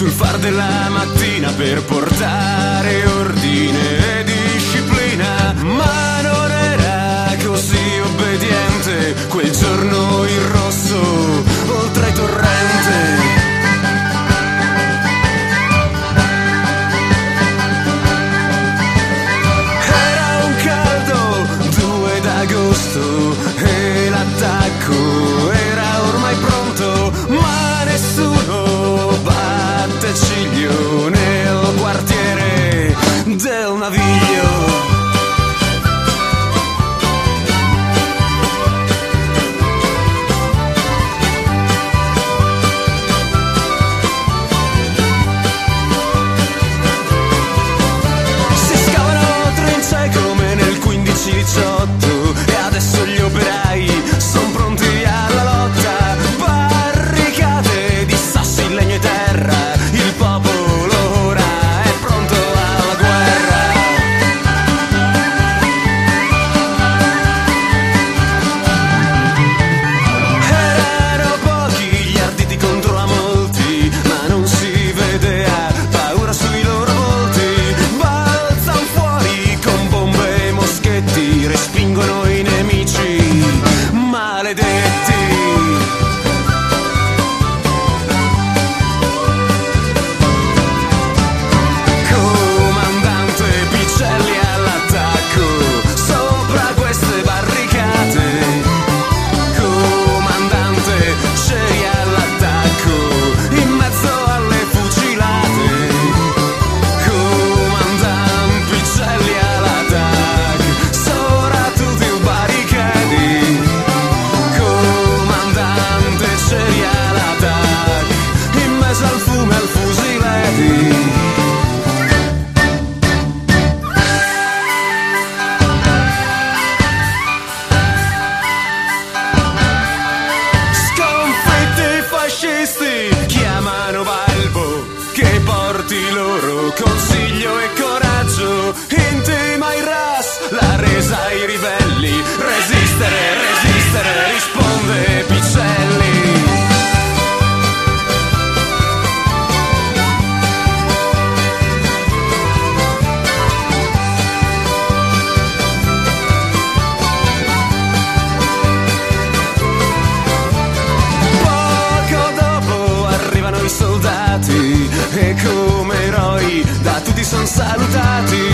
sul far della mattina per portare do. morti loro consiglio e coraggio. In tema mai ras la resa ai ribelli. Resistere resistere risponde Picelli. Poco dopo arrivano i soldati tutti sono salutati.